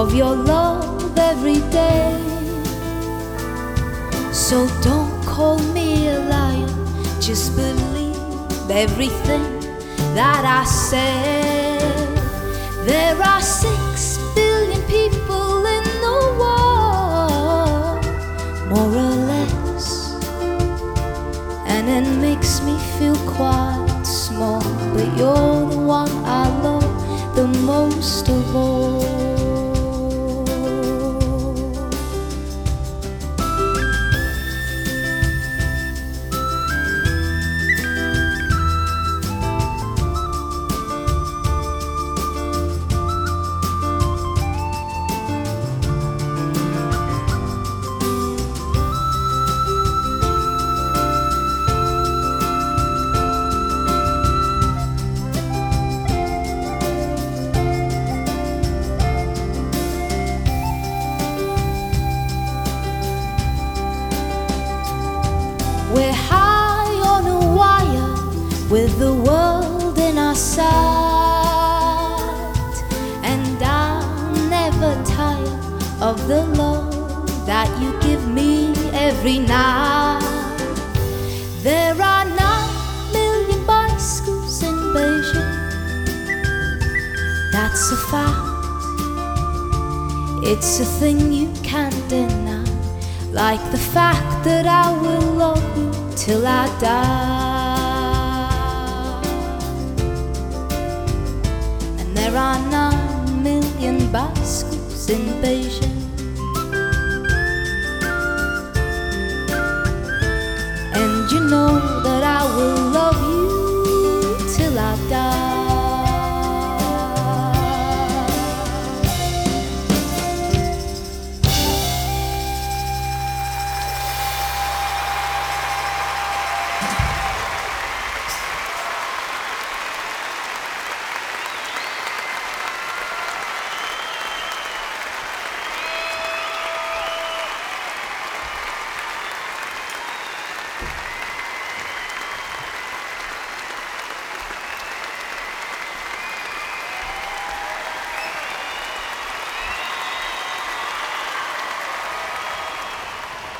Of your love every day. So don't call me a liar, just believe everything that I say. There are six billion people in the world, more or less, and it makes me feel quite small. But you're the one I love the most of all. With the world in our sight, and I'll never tire of the love that you give me every night. There are nine million bicycles in Beijing, that's a fact. It's a thing you can't deny, like the fact that I will love you till I die. Nine million bicycles in Beijing.